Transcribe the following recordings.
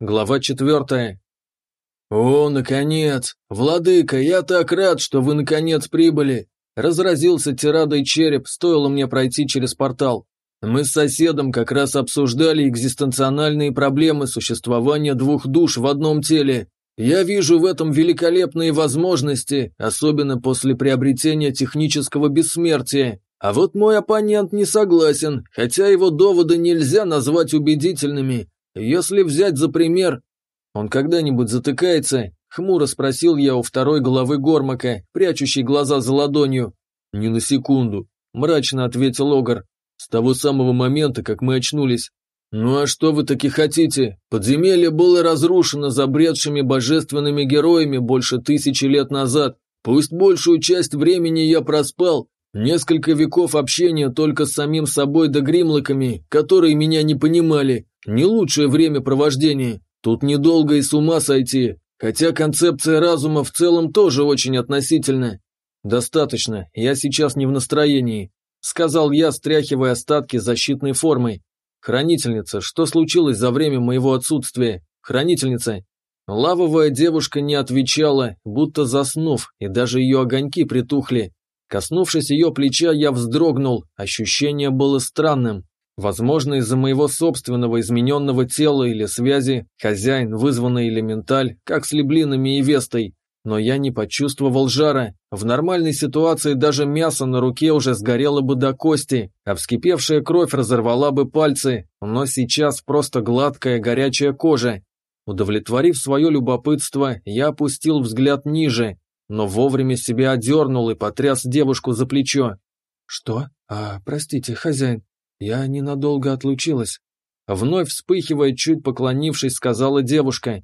Глава четвертая. «О, наконец! Владыка, я так рад, что вы наконец прибыли!» Разразился тирадой череп, стоило мне пройти через портал. Мы с соседом как раз обсуждали экзистенциональные проблемы существования двух душ в одном теле. Я вижу в этом великолепные возможности, особенно после приобретения технического бессмертия. А вот мой оппонент не согласен, хотя его доводы нельзя назвать убедительными. Если взять за пример... Он когда-нибудь затыкается? Хмуро спросил я у второй головы Гормака, прячущей глаза за ладонью. «Не на секунду», – мрачно ответил Огар. «С того самого момента, как мы очнулись. «Ну а что вы таки хотите? Подземелье было разрушено забредшими божественными героями больше тысячи лет назад. Пусть большую часть времени я проспал. Несколько веков общения только с самим собой да гримлоками, которые меня не понимали. Не лучшее время провождения. Тут недолго и с ума сойти. Хотя концепция разума в целом тоже очень относительна. «Достаточно, я сейчас не в настроении», — сказал я, стряхивая остатки защитной формы. «Хранительница, что случилось за время моего отсутствия? Хранительница?» Лавовая девушка не отвечала, будто заснув, и даже ее огоньки притухли. Коснувшись ее плеча, я вздрогнул, ощущение было странным. Возможно, из-за моего собственного измененного тела или связи, хозяин, вызванный элементаль, как с Леблином и Вестой, но я не почувствовал жара. В нормальной ситуации даже мясо на руке уже сгорело бы до кости, а вскипевшая кровь разорвала бы пальцы, но сейчас просто гладкая горячая кожа. Удовлетворив свое любопытство, я опустил взгляд ниже, но вовремя себя одернул и потряс девушку за плечо. «Что? А, простите, хозяин, я ненадолго отлучилась». Вновь вспыхивая, чуть поклонившись, сказала девушка.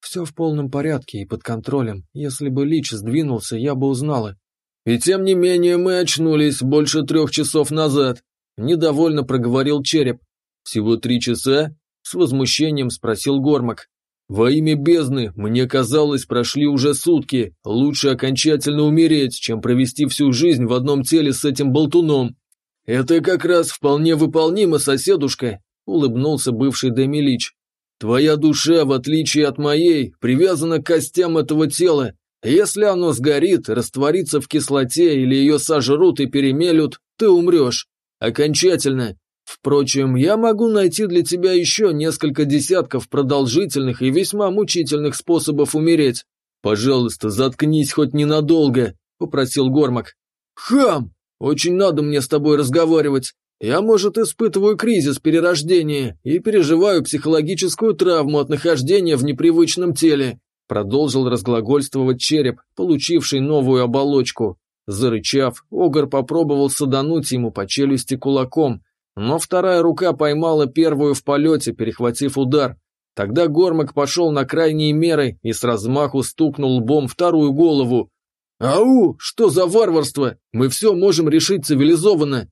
Все в полном порядке и под контролем. Если бы Лич сдвинулся, я бы узнала. И тем не менее мы очнулись больше трех часов назад. Недовольно проговорил череп. Всего три часа? С возмущением спросил Гормак. Во имя бездны, мне казалось, прошли уже сутки. Лучше окончательно умереть, чем провести всю жизнь в одном теле с этим болтуном. Это как раз вполне выполнимо, соседушка, улыбнулся бывший Демилич. Твоя душа, в отличие от моей, привязана к костям этого тела. Если оно сгорит, растворится в кислоте или ее сожрут и перемелют, ты умрешь. Окончательно. Впрочем, я могу найти для тебя еще несколько десятков продолжительных и весьма мучительных способов умереть. Пожалуйста, заткнись хоть ненадолго, попросил Гормак. Хам! Очень надо мне с тобой разговаривать. Я, может, испытываю кризис перерождения и переживаю психологическую травму от нахождения в непривычном теле», продолжил разглагольствовать череп, получивший новую оболочку. Зарычав, Огр попробовал садануть ему по челюсти кулаком, но вторая рука поймала первую в полете, перехватив удар. Тогда Гормак пошел на крайние меры и с размаху стукнул лбом вторую голову. «Ау! Что за варварство? Мы все можем решить цивилизованно!»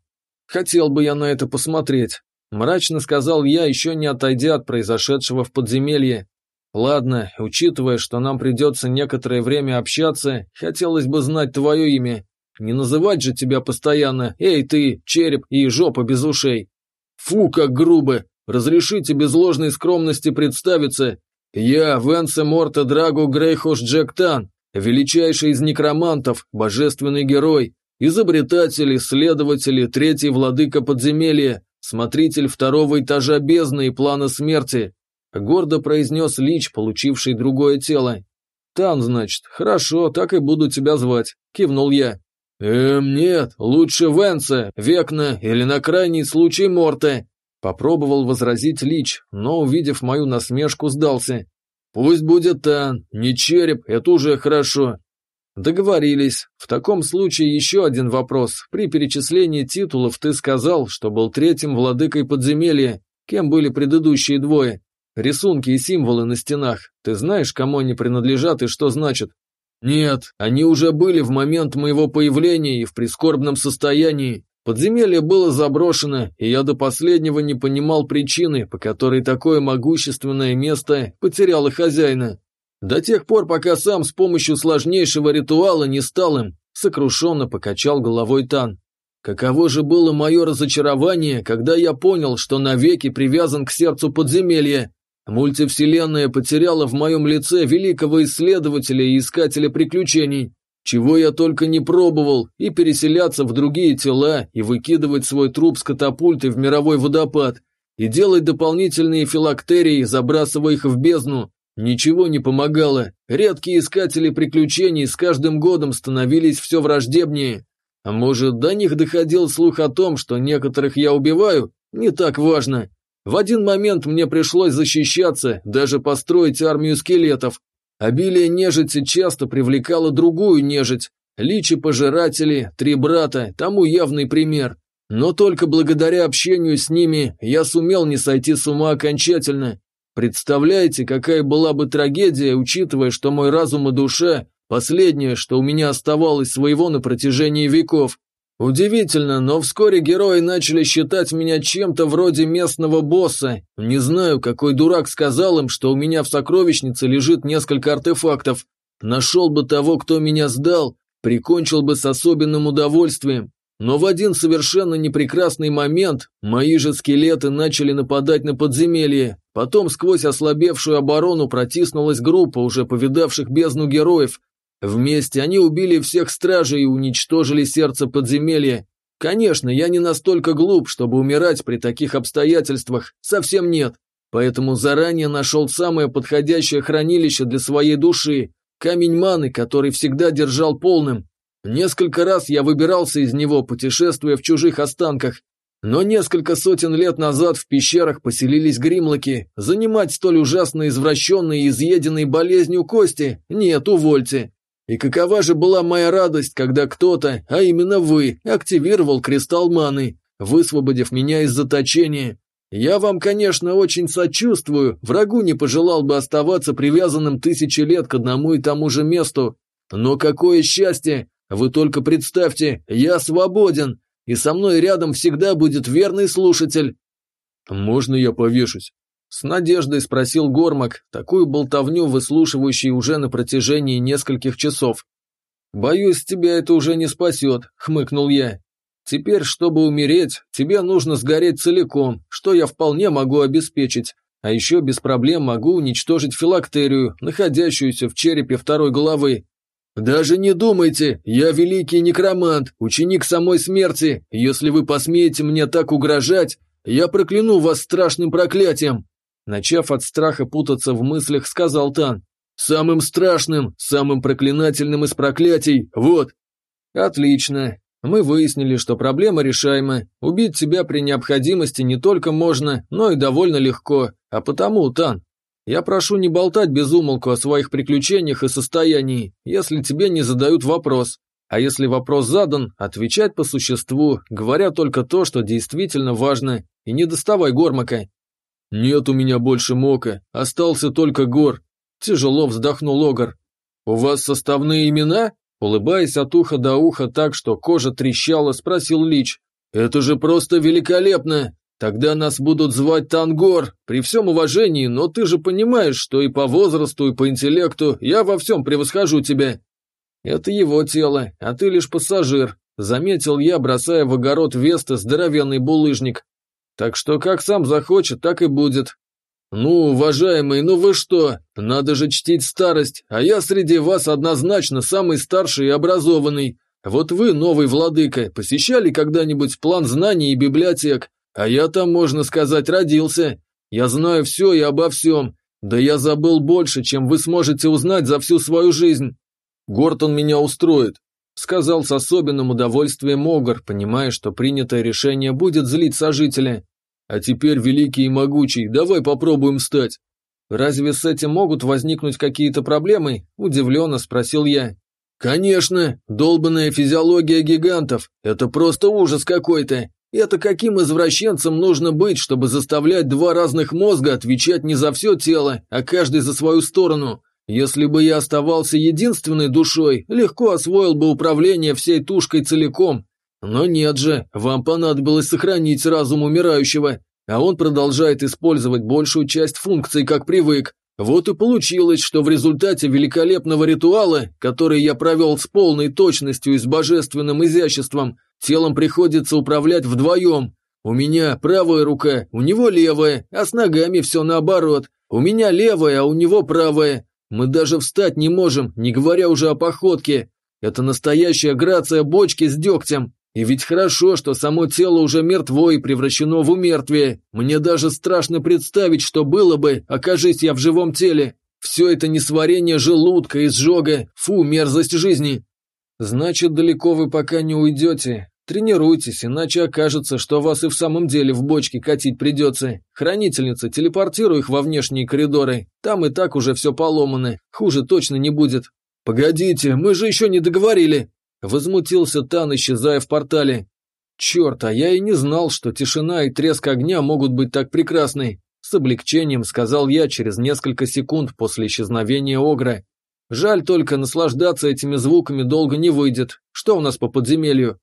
Хотел бы я на это посмотреть. Мрачно сказал я, еще не отойдя от произошедшего в подземелье. Ладно, учитывая, что нам придется некоторое время общаться, хотелось бы знать твое имя. Не называть же тебя постоянно «Эй ты, череп и жопа без ушей». Фу, как грубо. Разрешите без ложной скромности представиться. Я Венсе Морта Драго Грейхош Джектан, величайший из некромантов, божественный герой, Изобретатель, исследователь, третий владыка подземелья, смотритель второго этажа бездны и плана смерти, гордо произнес Лич, получивший другое тело. «Тан, значит, хорошо, так и буду тебя звать», – кивнул я. «Эм, нет, лучше Венса, Векна или на крайний случай Морте», – попробовал возразить Лич, но, увидев мою насмешку, сдался. «Пусть будет Тан, не череп, это уже хорошо. Договорились. В таком случае еще один вопрос. При перечислении титулов ты сказал, что был третьим владыкой подземелья. Кем были предыдущие двое? Рисунки и символы на стенах. Ты знаешь, кому они принадлежат и что значат? Нет, они уже были в момент моего появления и в прискорбном состоянии. Подземелье было заброшено, и я до последнего не понимал причины, по которой такое могущественное место потеряло хозяина. До тех пор, пока сам с помощью сложнейшего ритуала не стал им, сокрушенно покачал головой Тан. Каково же было мое разочарование, когда я понял, что навеки привязан к сердцу подземелья. Мультивселенная потеряла в моем лице великого исследователя и искателя приключений. Чего я только не пробовал, и переселяться в другие тела, и выкидывать свой труп с катапульты в мировой водопад, и делать дополнительные филактерии, забрасывая их в бездну. Ничего не помогало. Редкие искатели приключений с каждым годом становились все враждебнее. А может, до них доходил слух о том, что некоторых я убиваю? Не так важно. В один момент мне пришлось защищаться, даже построить армию скелетов. Обилие нежити часто привлекало другую нежить. Личи-пожиратели, три брата, тому явный пример. Но только благодаря общению с ними я сумел не сойти с ума окончательно. Представляете, какая была бы трагедия, учитывая, что мой разум и душа – последнее, что у меня оставалось своего на протяжении веков. Удивительно, но вскоре герои начали считать меня чем-то вроде местного босса. Не знаю, какой дурак сказал им, что у меня в сокровищнице лежит несколько артефактов. Нашел бы того, кто меня сдал, прикончил бы с особенным удовольствием. Но в один совершенно непрекрасный момент мои же скелеты начали нападать на подземелье. Потом сквозь ослабевшую оборону протиснулась группа уже повидавших бездну героев, Вместе они убили всех стражей и уничтожили сердце подземелья. Конечно, я не настолько глуп, чтобы умирать при таких обстоятельствах, совсем нет. Поэтому заранее нашел самое подходящее хранилище для своей души, камень маны, который всегда держал полным. Несколько раз я выбирался из него, путешествуя в чужих останках. Но несколько сотен лет назад в пещерах поселились гримлоки. Занимать столь ужасно извращенные и изъеденные болезнью кости? Нет, увольте. И какова же была моя радость, когда кто-то, а именно вы, активировал кристалл маны, высвободив меня из заточения. Я вам, конечно, очень сочувствую, врагу не пожелал бы оставаться привязанным тысячи лет к одному и тому же месту. Но какое счастье! Вы только представьте, я свободен, и со мной рядом всегда будет верный слушатель. Можно я повешусь? С надеждой спросил Гормак, такую болтовню выслушивающий уже на протяжении нескольких часов. «Боюсь, тебя это уже не спасет», — хмыкнул я. «Теперь, чтобы умереть, тебе нужно сгореть целиком, что я вполне могу обеспечить, а еще без проблем могу уничтожить филактерию, находящуюся в черепе второй головы. «Даже не думайте, я великий некромант, ученик самой смерти. Если вы посмеете мне так угрожать, я прокляну вас страшным проклятием!» Начав от страха путаться в мыслях, сказал Тан. «Самым страшным, самым проклинательным из проклятий, вот!» «Отлично. Мы выяснили, что проблема решаема. Убить тебя при необходимости не только можно, но и довольно легко. А потому, Тан, я прошу не болтать без умолку о своих приключениях и состоянии, если тебе не задают вопрос. А если вопрос задан, отвечать по существу, говоря только то, что действительно важно, и не доставай гормака. «Нет у меня больше мока, остался только гор», – тяжело вздохнул Огар. «У вас составные имена?» Улыбаясь от уха до уха так, что кожа трещала, спросил Лич. «Это же просто великолепно! Тогда нас будут звать Тангор, при всем уважении, но ты же понимаешь, что и по возрасту, и по интеллекту я во всем превосхожу тебя». «Это его тело, а ты лишь пассажир», — заметил я, бросая в огород Веста здоровенный булыжник. Так что как сам захочет, так и будет. Ну, уважаемый, ну вы что? Надо же чтить старость, а я среди вас однозначно самый старший и образованный. Вот вы, новый владыка, посещали когда-нибудь план знаний и библиотек? А я там, можно сказать, родился. Я знаю все и обо всем. Да я забыл больше, чем вы сможете узнать за всю свою жизнь. Гортон меня устроит, Сказал с особенным удовольствием Огар, понимая, что принятое решение будет злить сожителя. «А теперь, великий и могучий, давай попробуем стать». «Разве с этим могут возникнуть какие-то проблемы?» – удивленно спросил я. «Конечно, долбанная физиология гигантов. Это просто ужас какой-то. Это каким извращенцем нужно быть, чтобы заставлять два разных мозга отвечать не за все тело, а каждый за свою сторону? Если бы я оставался единственной душой, легко освоил бы управление всей тушкой целиком. Но нет же, вам понадобилось сохранить разум умирающего, а он продолжает использовать большую часть функций, как привык. Вот и получилось, что в результате великолепного ритуала, который я провел с полной точностью и с божественным изяществом, телом приходится управлять вдвоем. У меня правая рука, у него левая, а с ногами все наоборот – У меня левая, а у него правая. Мы даже встать не можем, не говоря уже о походке. Это настоящая грация бочки с дегтем. И ведь хорошо, что само тело уже мертво и превращено в умертвие. Мне даже страшно представить, что было бы, окажись я в живом теле. Все это несварение желудка, изжога, фу, мерзость жизни. Значит, далеко вы пока не уйдете. Тренируйтесь, иначе окажется, что вас и в самом деле в бочке катить придется. Хранительница, телепортируй их во внешние коридоры. Там и так уже все поломано. Хуже точно не будет. Погодите, мы же еще не договорили. Возмутился Тан, исчезая в портале. Черт, а я и не знал, что тишина и треск огня могут быть так прекрасны. С облегчением сказал я через несколько секунд после исчезновения Огра. Жаль только, наслаждаться этими звуками долго не выйдет. Что у нас по подземелью?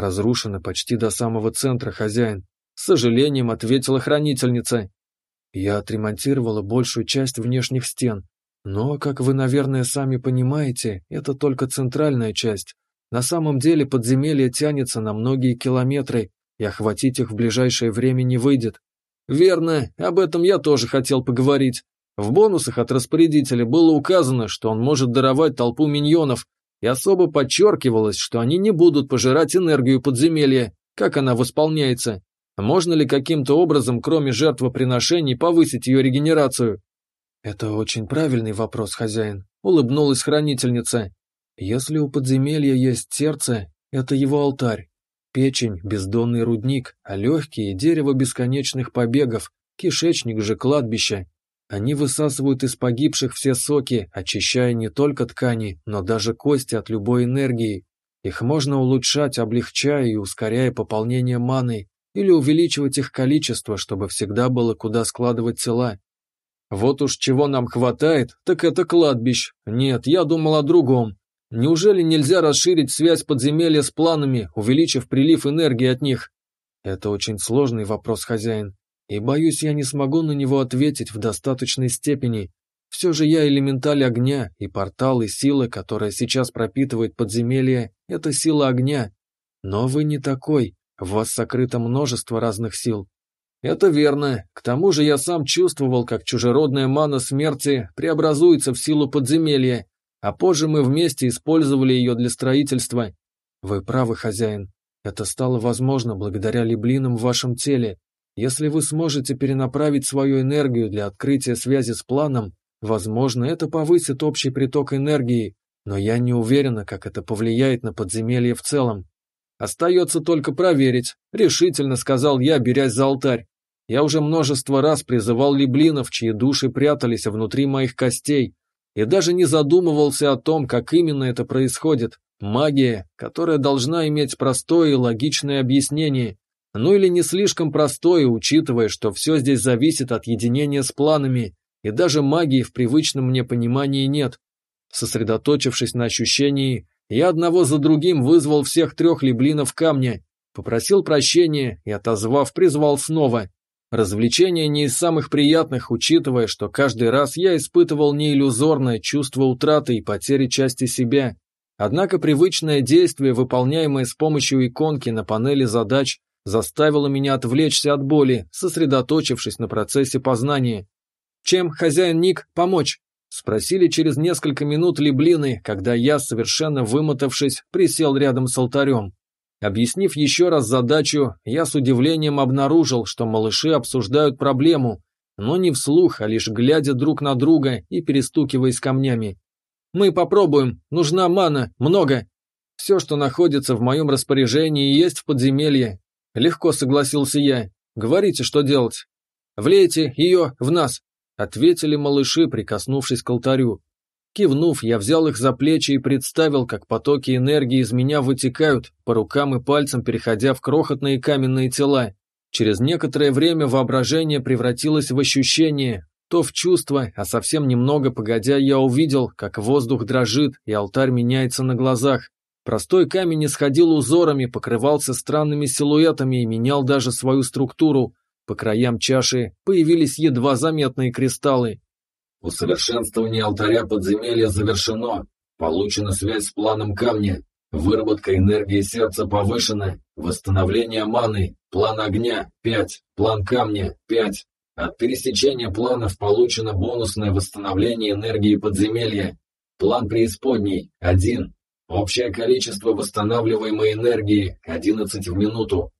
Разрушено почти до самого центра, хозяин. С сожалением ответила хранительница. Я отремонтировала большую часть внешних стен. Но, как вы, наверное, сами понимаете, это только центральная часть. На самом деле подземелье тянется на многие километры, и охватить их в ближайшее время не выйдет. Верно, об этом я тоже хотел поговорить. В бонусах от распорядителя было указано, что он может даровать толпу миньонов, и особо подчеркивалось, что они не будут пожирать энергию подземелья, как она восполняется. Можно ли каким-то образом, кроме жертвоприношений, повысить ее регенерацию? Это очень правильный вопрос, хозяин, улыбнулась хранительница. Если у подземелья есть сердце, это его алтарь. Печень – бездонный рудник, а легкие – дерево бесконечных побегов, кишечник же – кладбище. Они высасывают из погибших все соки, очищая не только ткани, но даже кости от любой энергии. Их можно улучшать, облегчая и ускоряя пополнение маны, или увеличивать их количество, чтобы всегда было куда складывать тела. Вот уж чего нам хватает, так это кладбищ. Нет, я думал о другом. Неужели нельзя расширить связь подземелья с планами, увеличив прилив энергии от них? Это очень сложный вопрос, хозяин, и боюсь, я не смогу на него ответить в достаточной степени. Все же я элементаль огня, и портал, и сила, которая сейчас пропитывает подземелье, это сила огня. Но вы не такой, в вас сокрыто множество разных сил. Это верно. К тому же я сам чувствовал, как чужеродная мана смерти преобразуется в силу подземелья, а позже мы вместе использовали ее для строительства. Вы правы, хозяин. Это стало возможно благодаря либлинам в вашем теле. Если вы сможете перенаправить свою энергию для открытия связи с планом, возможно, это повысит общий приток энергии, но я не уверена, как это повлияет на подземелье в целом. Остается только проверить, решительно сказал я, берясь за алтарь. Я уже множество раз призывал либлинов, чьи души прятались внутри моих костей, и даже не задумывался о том, как именно это происходит. Магия, которая должна иметь простое и логичное объяснение, ну или не слишком простое, учитывая, что все здесь зависит от единения с планами, и даже магии в привычном мне понимании нет. Сосредоточившись на ощущении, я одного за другим вызвал всех трех либлинов камня, попросил прощения и, отозвав, призвал снова. Развлечение не из самых приятных, учитывая, что каждый раз я испытывал не иллюзорное чувство утраты и потери части себя. Однако привычное действие, выполняемое с помощью иконки на панели задач, заставило меня отвлечься от боли, сосредоточившись на процессе познания. «Чем, хозяин Ник, помочь?» – спросили через несколько минут либлины, когда я, совершенно вымотавшись, присел рядом с алтарем. Объяснив еще раз задачу, я с удивлением обнаружил, что малыши обсуждают проблему, но не вслух, а лишь глядя друг на друга и перестукиваясь камнями. «Мы попробуем, нужна мана, много. Все, что находится в моем распоряжении, есть в подземелье». Легко согласился я. «Говорите, что делать». «Влейте ее в нас», — ответили малыши, прикоснувшись к алтарю. Кивнув, я взял их за плечи и представил, как потоки энергии из меня вытекают, по рукам и пальцам переходя в крохотные каменные тела. Через некоторое время воображение превратилось в ощущение, то в чувство, а совсем немного погодя я увидел, как воздух дрожит и алтарь меняется на глазах. Простой камень исходил узорами, покрывался странными силуэтами и менял даже свою структуру. По краям чаши появились едва заметные кристаллы. Усовершенствование алтаря подземелья завершено. Получена связь с планом камня. Выработка энергии сердца повышена. Восстановление маны. План огня – 5. План камня – 5. От пересечения планов получено бонусное восстановление энергии подземелья. План преисподней – 1. Общее количество восстанавливаемой энергии – 11 в минуту.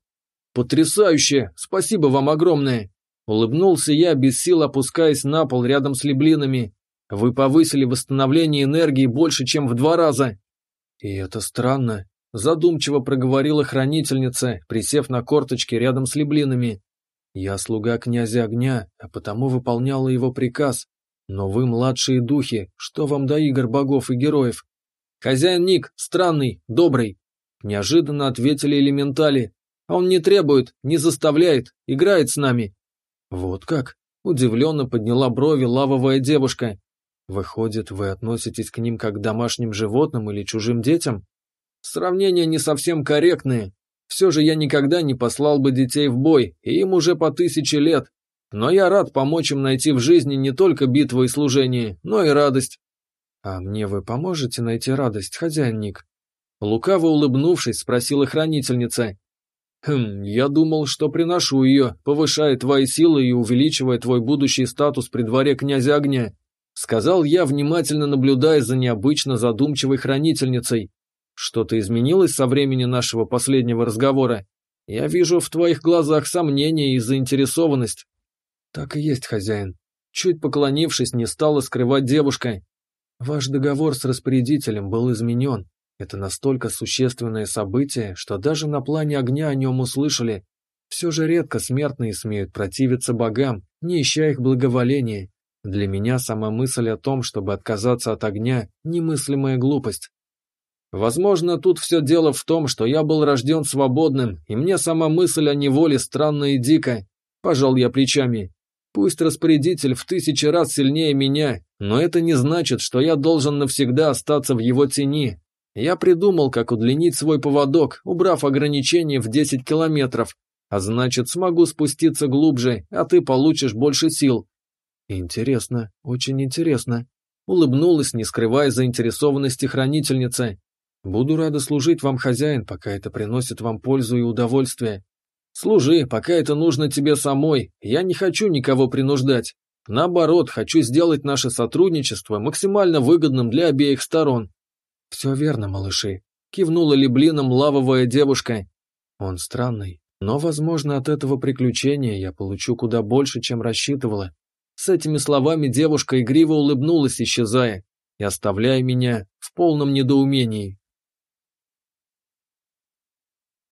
«Потрясающе! Спасибо вам огромное!» Улыбнулся я, без сил опускаясь на пол рядом с леблинами. «Вы повысили восстановление энергии больше, чем в два раза!» «И это странно», – задумчиво проговорила хранительница, присев на корточки рядом с леблинами. «Я слуга князя огня, а потому выполняла его приказ. Но вы младшие духи, что вам до игр богов и героев?» «Хозяин Ник, странный, добрый», – неожиданно ответили элементали, он не требует, не заставляет, играет с нами». «Вот как?» – удивленно подняла брови лавовая девушка. «Выходит, вы относитесь к ним как к домашним животным или чужим детям?» «Сравнения не совсем корректные. Все же я никогда не послал бы детей в бой, и им уже по тысяче лет. Но я рад помочь им найти в жизни не только битву и служение, но и радость». «А мне вы поможете найти радость, хозяин Ник?» Лукаво улыбнувшись, спросила хранительница. Хм, я думал, что приношу ее, повышая твои силы и увеличивая твой будущий статус при дворе князя огня. Сказал я, внимательно наблюдая за необычно задумчивой хранительницей. Что-то изменилось со времени нашего последнего разговора? Я вижу в твоих глазах сомнение и заинтересованность. Так и есть, хозяин. Чуть поклонившись, не стала скрывать девушка. Ваш договор с распорядителем был изменен. Это настолько существенное событие, что даже на плане огня о нем услышали. Все же редко смертные смеют противиться богам, не ища их благоволения. Для меня сама мысль о том, чтобы отказаться от огня, немыслимая глупость. Возможно, тут все дело в том, что я был рожден свободным, и мне сама мысль о неволе странна и дико. Пожал я плечами. Пусть распорядитель в тысячи раз сильнее меня, но это не значит, что я должен навсегда остаться в его тени, я придумал, как удлинить свой поводок, убрав ограничение в 10 километров, а значит, смогу спуститься глубже, а ты получишь больше сил. Интересно, очень интересно. Улыбнулась, не скрывая заинтересованности хранительницы. Буду рада служить вам, хозяин, пока это приносит вам пользу и удовольствие. Служи, пока это нужно тебе самой. Я не хочу никого принуждать. Наоборот, хочу сделать наше сотрудничество максимально выгодным для обеих сторон. «Все верно, малыши», — кивнула Леблином лавовая девушка. «Он странный, но, возможно, от этого приключения я получу куда больше, чем рассчитывала». С этими словами девушка игриво улыбнулась, исчезая, и оставляя меня в полном недоумении.